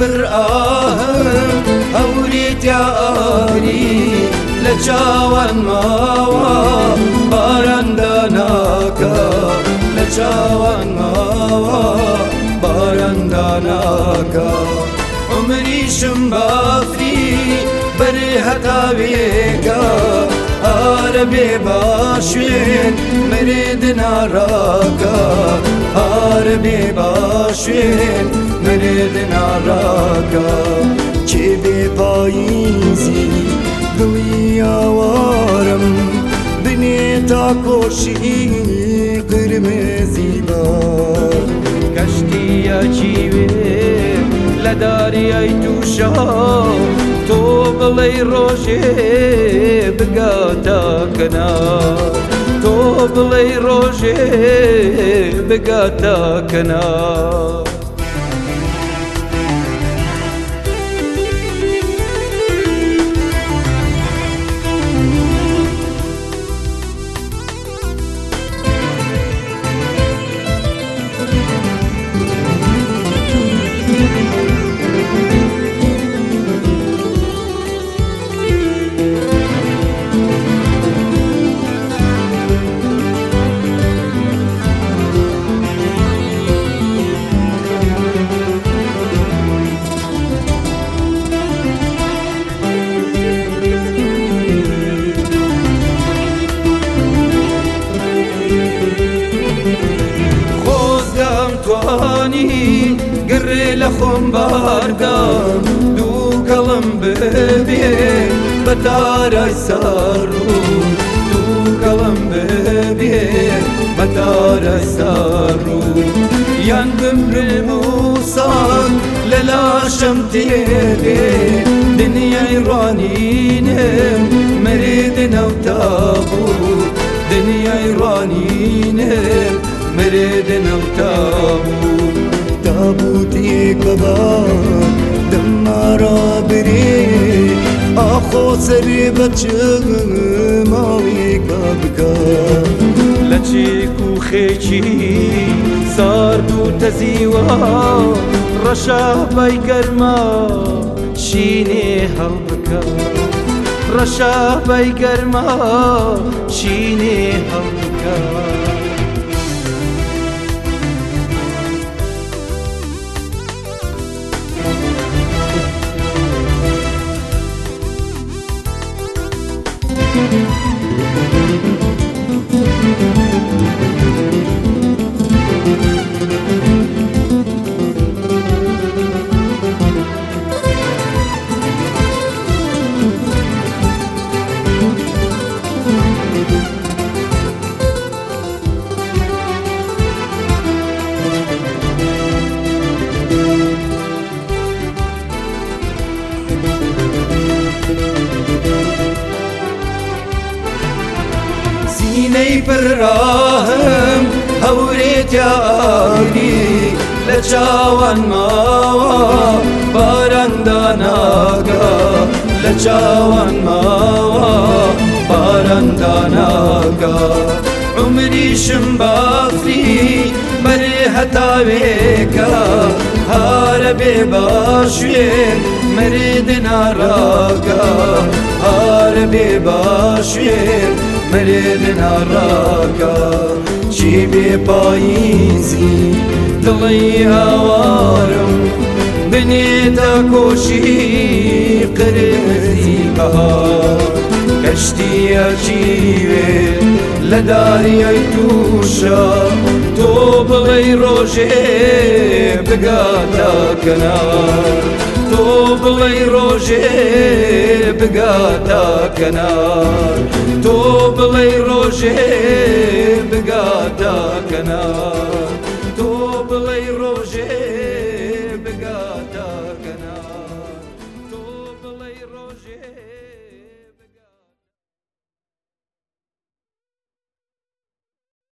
برآهم هوريت يا آري لجاوان ماوا باران داناكا لجاوان ماوا باران داناكا عمري شمبافري برهتا بيكا عربي باشوين مريدنا راكا عربي باشوين کردن آراگا چه به پاییزی دوی آوارم بنی تا کشی قرمزی با کشتی یا چیوه لداری ای دوشا تو بڵی ڕۆژێ بگاتە کنار تۆ بڵی ڕۆژێ بگاتە کنار bombardam Du kalem bebiye Bataray sarrur Du kalem bebiye Bataray sarrur Yandım rümusan Lela şemtiyebi Dünyayı raninim Meridin ev tabur Dünyayı raninim Meridin ev tabur بودی کبا دم را بری آخو سری بچن ماوی کبکا لچی کو خیچی سار دو تزیوا رشا بای گرما شینی حل بکا رشا بای گرما شینی Música سینەی پڕاهم هەورێتیاگی لە چاوان ماوە بارەنداناگە لە چاوان ماوە بارەنداناگە عمریشم بافری بەێ هەتاوێکە هارە بێ باشێن مەریدناراگە هارە بێ باشێن مرێنا ڕاکە چی بێ پاییزی دڵی هاوارم بنێتە کۆشی قرزی بەهار کەشتیە چیوێ لە داریای تووشە تۆ بڵی ڕۆژێ بگاتە کەنار. تۆ بڵێ ڕۆژێ بگاتە کەنار تۆ بڵێ ڕۆژێ بگاتە کەنار